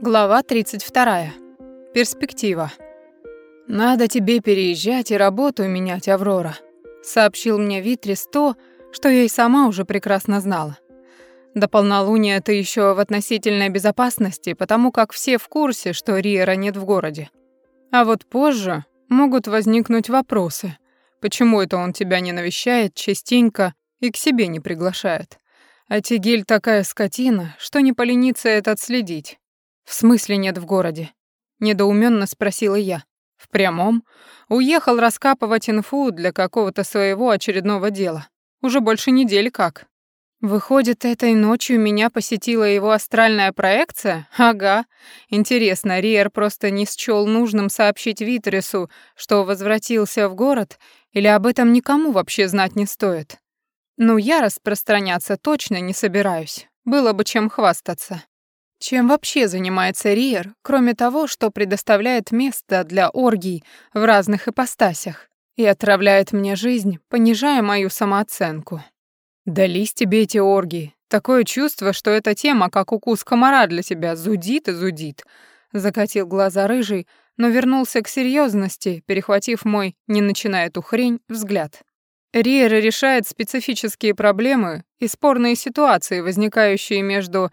Глава 32. Перспектива. «Надо тебе переезжать и работу менять, Аврора», — сообщил мне Витрис то, что я и сама уже прекрасно знала. До полнолуния ты еще в относительной безопасности, потому как все в курсе, что Риера нет в городе. А вот позже могут возникнуть вопросы. Почему это он тебя не навещает частенько и к себе не приглашает? А Тигель такая скотина, что не поленится это отследить. «В смысле нет в городе?» — недоуменно спросила я. «В прямом. Уехал раскапывать инфу для какого-то своего очередного дела. Уже больше недели как». «Выходит, этой ночью меня посетила его астральная проекция? Ага. Интересно, Риер просто не счёл нужным сообщить Витрису, что возвратился в город, или об этом никому вообще знать не стоит? Ну, я распространяться точно не собираюсь. Было бы чем хвастаться». Чем вообще занимается Риер, кроме того, что предоставляет место для оргий в разных ипостасях и отравляет мне жизнь, понижая мою самооценку? Дались тебе эти оргии. Такое чувство, что эта тема, как укус комара для тебя, зудит и зудит. Закатил глаза рыжий, но вернулся к серьезности, перехватив мой «не начинай эту хрень» взгляд. Риер решает специфические проблемы и спорные ситуации, возникающие между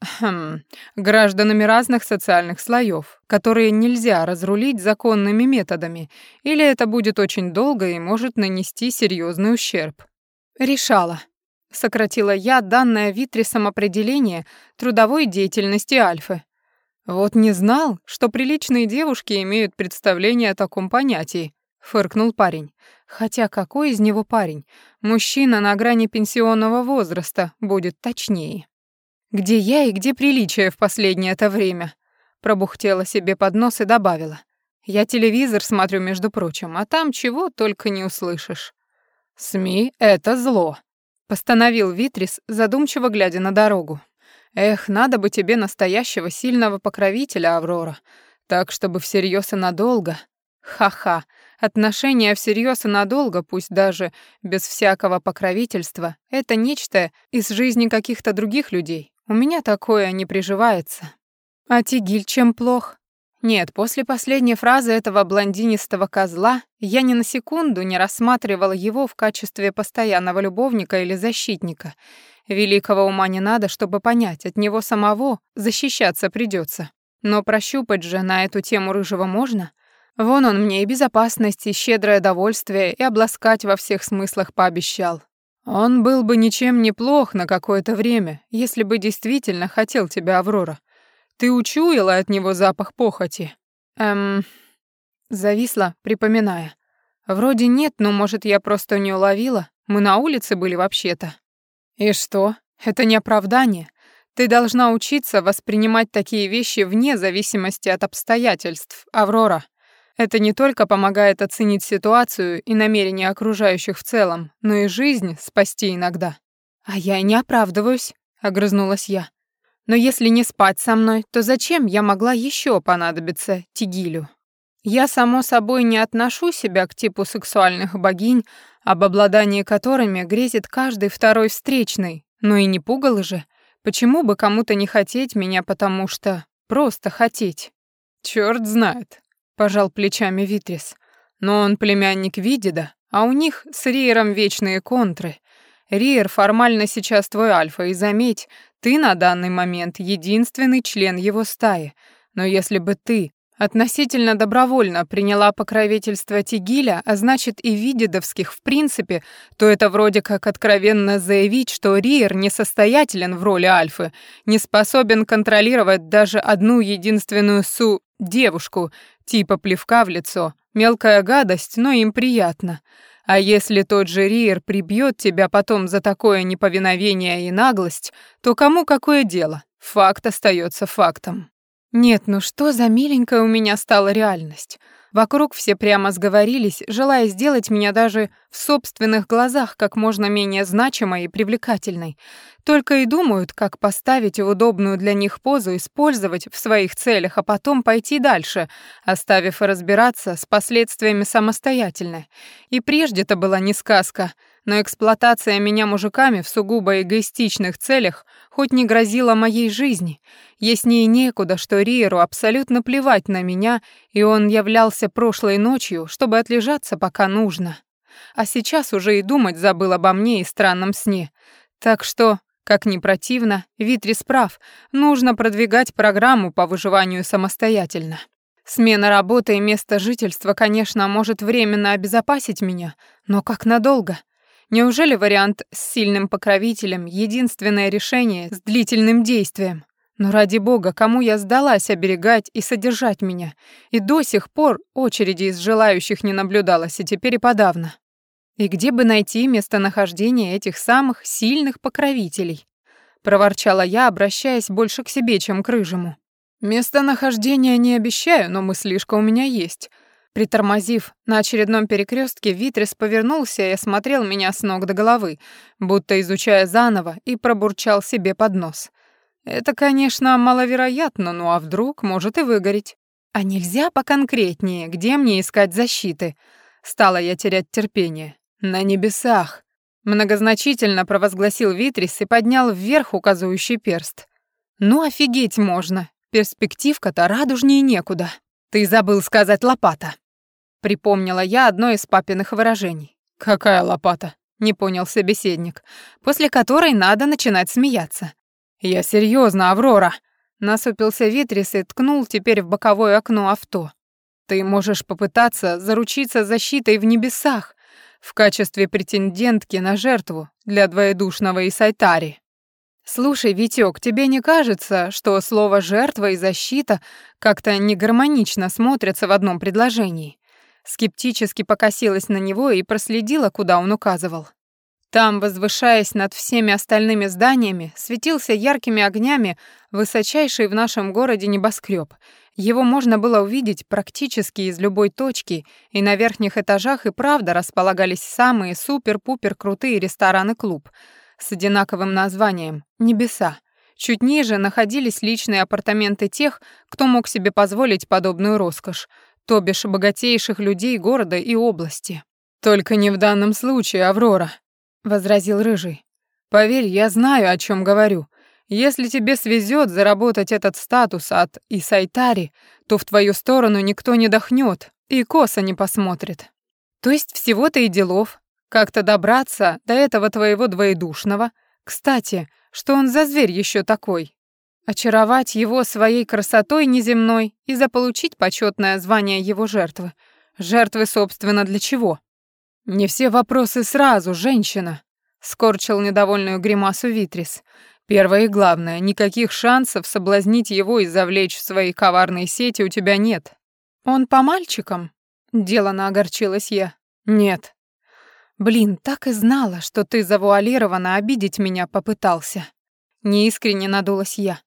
Хм, гражданами разных социальных слоев, которые нельзя разрулить законными методами, или это будет очень долго и может нанести серьезный ущерб. Решала. Сократила я данное Витрисом определение трудовой деятельности Альфы. Вот не знал, что приличные девушки имеют представление о таком понятии, фыркнул парень. Хотя какой из него парень? Мужчина на грани пенсионного возраста будет точнее. Где я и где приличие в последнее это время? Пробухтела себе под нос и добавила. Я телевизор смотрю, между прочим, а там чего только не услышишь. СМИ — это зло, постановил Витрис, задумчиво глядя на дорогу. Эх, надо бы тебе настоящего сильного покровителя, Аврора, так, чтобы всерьез и надолго. Ха-ха, отношения всерьез и надолго, пусть даже без всякого покровительства, это нечто из жизни каких-то других людей. У меня такое не приживается. А Тигиль чем плох? Нет, после последней фразы этого блондинистого козла я ни на секунду не рассматривала его в качестве постоянного любовника или защитника. Великого ума не надо, чтобы понять, от него самого защищаться придется. Но прощупать же на эту тему рыжего можно. Вон он мне и безопасность, и щедрое довольствие, и обласкать во всех смыслах пообещал. Он был бы ничем не плох на какое-то время, если бы действительно хотел тебя, Аврора. Ты учуяла от него запах похоти. Эм... Зависла, припоминая. Вроде нет, но, может, я просто не уловила. Мы на улице были вообще-то. И что? Это не оправдание. Ты должна учиться воспринимать такие вещи вне зависимости от обстоятельств, Аврора. Это не только помогает оценить ситуацию и намерения окружающих в целом, но и жизнь спасти иногда. А я не оправдываюсь, огрызнулась я. Но если не спать со мной, то зачем я могла еще понадобиться Тигилю? Я, само собой, не отношу себя к типу сексуальных богинь, об обладании которыми грезит каждый второй встречный, но и не пугало же. Почему бы кому-то не хотеть меня, потому что просто хотеть? Черт знает пожал плечами Витрис. Но он племянник Видида, а у них с Риером вечные контры. Риер формально сейчас твой альфа, и заметь, ты на данный момент единственный член его стаи. Но если бы ты относительно добровольно приняла покровительство Тигиля, а значит и Видидовских в принципе, то это вроде как откровенно заявить, что Риер несостоятелен в роли альфы, не способен контролировать даже одну единственную су девушку, типа плевка в лицо. Мелкая гадость, но им приятно. А если тот же Риер прибьет тебя потом за такое неповиновение и наглость, то кому какое дело? Факт остается фактом. Нет, ну что за миленькая у меня стала реальность? Вокруг все прямо сговорились, желая сделать меня даже в собственных глазах как можно менее значимой и привлекательной. Только и думают, как поставить в удобную для них позу, использовать в своих целях, а потом пойти дальше, оставив разбираться с последствиями самостоятельно. И прежде-то была не сказка. Но эксплуатация меня мужиками в сугубо эгоистичных целях хоть не грозила моей жизни. Яснее некуда, что Риеру абсолютно плевать на меня, и он являлся прошлой ночью, чтобы отлежаться, пока нужно. А сейчас уже и думать забыл обо мне и странном сне. Так что, как ни противно, Витрис прав, нужно продвигать программу по выживанию самостоятельно. Смена работы и места жительства, конечно, может временно обезопасить меня, но как надолго? Неужели вариант с сильным покровителем — единственное решение с длительным действием? Но ради бога, кому я сдалась оберегать и содержать меня? И до сих пор очереди из желающих не наблюдалось, и теперь и подавно. И где бы найти местонахождение этих самых сильных покровителей? Проворчала я, обращаясь больше к себе, чем к рыжему. Местонахождение не обещаю, но мыслишка у меня есть. Притормозив на очередном перекрестке, Витрис повернулся и осмотрел меня с ног до головы, будто изучая заново, и пробурчал себе под нос. Это, конечно, маловероятно, ну а вдруг может и выгореть. А нельзя поконкретнее, где мне искать защиты? Стала я терять терпение. На небесах. Многозначительно провозгласил Витрис и поднял вверх указывающий перст. Ну офигеть можно. Перспективка-то радужнее некуда. Ты забыл сказать лопата. Припомнила я одно из папиных выражений. Какая лопата? Не понял собеседник. После которой надо начинать смеяться. Я серьезно, Аврора. Насупился Витрис и ткнул теперь в боковое окно авто. Ты можешь попытаться заручиться защитой в небесах в качестве претендентки на жертву для двоедушного Исайтари. «Слушай, Витёк, тебе не кажется, что слово «жертва» и «защита» как-то негармонично смотрятся в одном предложении?» Скептически покосилась на него и проследила, куда он указывал. Там, возвышаясь над всеми остальными зданиями, светился яркими огнями высочайший в нашем городе небоскреб. Его можно было увидеть практически из любой точки, и на верхних этажах и правда располагались самые супер-пупер крутые рестораны-клуб — с одинаковым названием «Небеса». Чуть ниже находились личные апартаменты тех, кто мог себе позволить подобную роскошь, то бишь богатейших людей города и области. «Только не в данном случае, Аврора», — возразил Рыжий. «Поверь, я знаю, о чем говорю. Если тебе свезет заработать этот статус от Исайтари, то в твою сторону никто не дохнет и косо не посмотрит. То есть всего-то и делов, как-то добраться до этого твоего двоедушного. Кстати, что он за зверь еще такой? Очаровать его своей красотой неземной и заполучить почетное звание его жертвы. Жертвы, собственно, для чего? Не все вопросы сразу, женщина, скорчил недовольную гримасу Витрис. Первое и главное, никаких шансов соблазнить его и завлечь в свои коварные сети у тебя нет. Он по мальчикам? Делано огорчилась я. Нет, Блин, так и знала, что ты завуалированно обидеть меня попытался. Неискренне надулась я.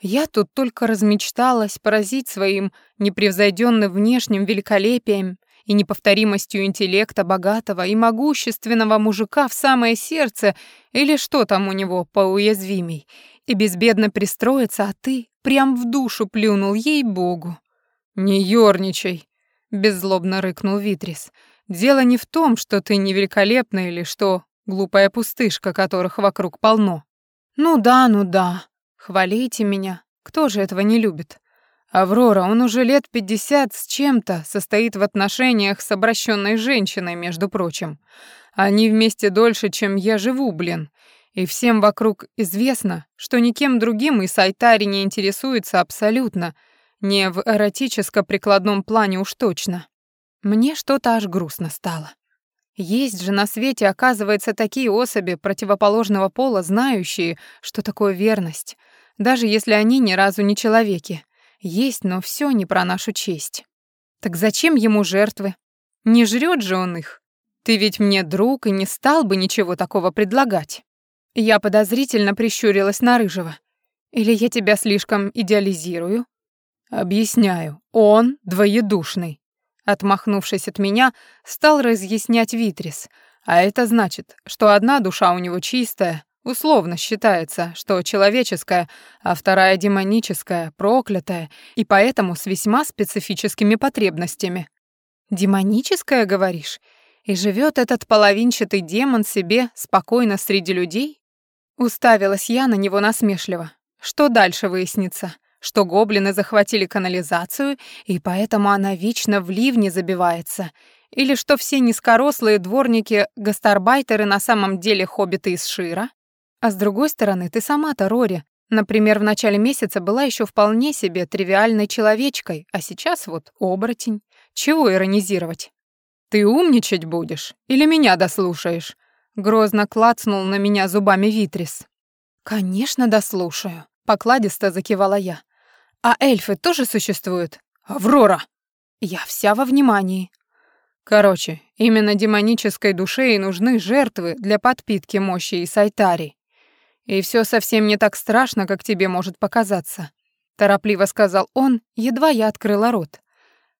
Я тут только размечталась поразить своим непревзойденным внешним великолепием и неповторимостью интеллекта богатого и могущественного мужика в самое сердце или что там у него поуязвимей, и безбедно пристроиться, а ты прям в душу плюнул, ей-богу. «Не ёрничай», — беззлобно рыкнул Витрис. Дело не в том, что ты невеликолепна или что глупая пустышка, которых вокруг полно. Ну да, ну да. Хвалите меня. Кто же этого не любит? Аврора, он уже лет пятьдесят с чем-то состоит в отношениях с обращенной женщиной, между прочим. Они вместе дольше, чем я живу, блин. И всем вокруг известно, что никем другим и Сайтари не интересуется абсолютно, не в эротическо-прикладном плане уж точно. Мне что-то аж грустно стало. Есть же на свете, оказывается, такие особи противоположного пола, знающие, что такое верность, даже если они ни разу не человеки. Есть, но все не про нашу честь. Так зачем ему жертвы? Не жрет же он их. Ты ведь мне друг и не стал бы ничего такого предлагать. Я подозрительно прищурилась на Рыжего. Или я тебя слишком идеализирую? Объясняю, он двоедушный. Отмахнувшись от меня, стал разъяснять Витрис. А это значит, что одна душа у него чистая, условно считается, что человеческая, а вторая демоническая, проклятая, и поэтому с весьма специфическими потребностями. «Демоническая, говоришь?» И живет этот половинчатый демон себе спокойно среди людей? Уставилась я на него насмешливо. Что дальше выяснится? Что гоблины захватили канализацию, и поэтому она вечно в ливне забивается? Или что все низкорослые дворники-гастарбайтеры на самом деле хоббиты из Шира? А с другой стороны, ты сама-то, Рори, например, в начале месяца была еще вполне себе тривиальной человечкой, а сейчас вот оборотень. Чего иронизировать? Ты умничать будешь или меня дослушаешь? Грозно клацнул на меня зубами Витрис. Конечно, дослушаю, покладисто закивала я. А эльфы тоже существуют? Аврора. Я вся во внимании. Короче, именно демонической душе и нужны жертвы для подпитки мощи и сайтари. И все совсем не так страшно, как тебе может показаться, торопливо сказал он, едва я открыла рот.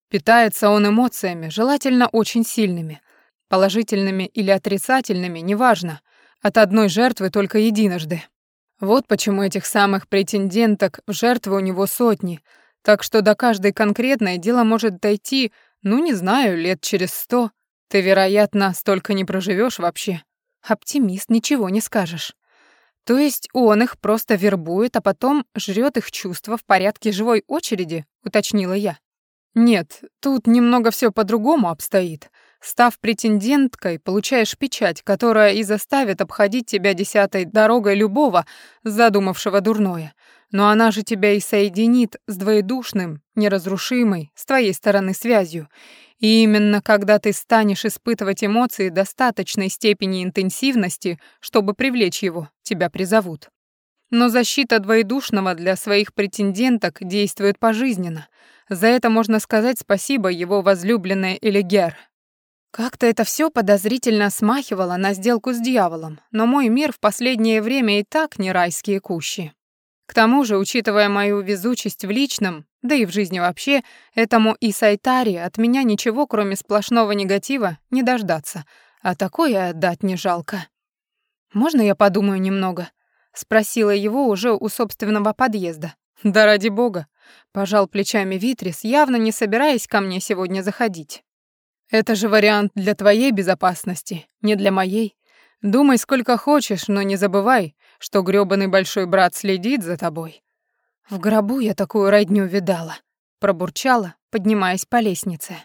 Питается он эмоциями, желательно очень сильными, положительными или отрицательными, неважно. От одной жертвы только единожды. Вот почему этих самых претенденток в жертвы у него сотни, так что до каждой конкретной дело может дойти, ну, не знаю, лет через сто. Ты, вероятно, столько не проживешь вообще. Оптимист, ничего не скажешь. То есть он их просто вербует, а потом жрет их чувства в порядке живой очереди, уточнила я. Нет, тут немного все по-другому обстоит. Став претенденткой, получаешь печать, которая и заставит обходить тебя десятой дорогой любого, задумавшего дурное. Но она же тебя и соединит с двоедушным, неразрушимой, с твоей стороны связью. И именно когда ты станешь испытывать эмоции достаточной степени интенсивности, чтобы привлечь его, тебя призовут. Но защита двоедушного для своих претенденток действует пожизненно. За это можно сказать спасибо его возлюбленной Элигер. Как-то это все подозрительно смахивало на сделку с дьяволом, но мой мир в последнее время и так не райские кущи. К тому же, учитывая мою везучесть в личном, да и в жизни вообще, этому и Сайтари от меня ничего, кроме сплошного негатива, не дождаться. А такое отдать не жалко. «Можно я подумаю немного?» — спросила его уже у собственного подъезда. «Да ради бога!» — пожал плечами Витрис, явно не собираясь ко мне сегодня заходить. «Это же вариант для твоей безопасности, не для моей. Думай сколько хочешь, но не забывай, что грёбаный большой брат следит за тобой. В гробу я такую родню видала, пробурчала, поднимаясь по лестнице.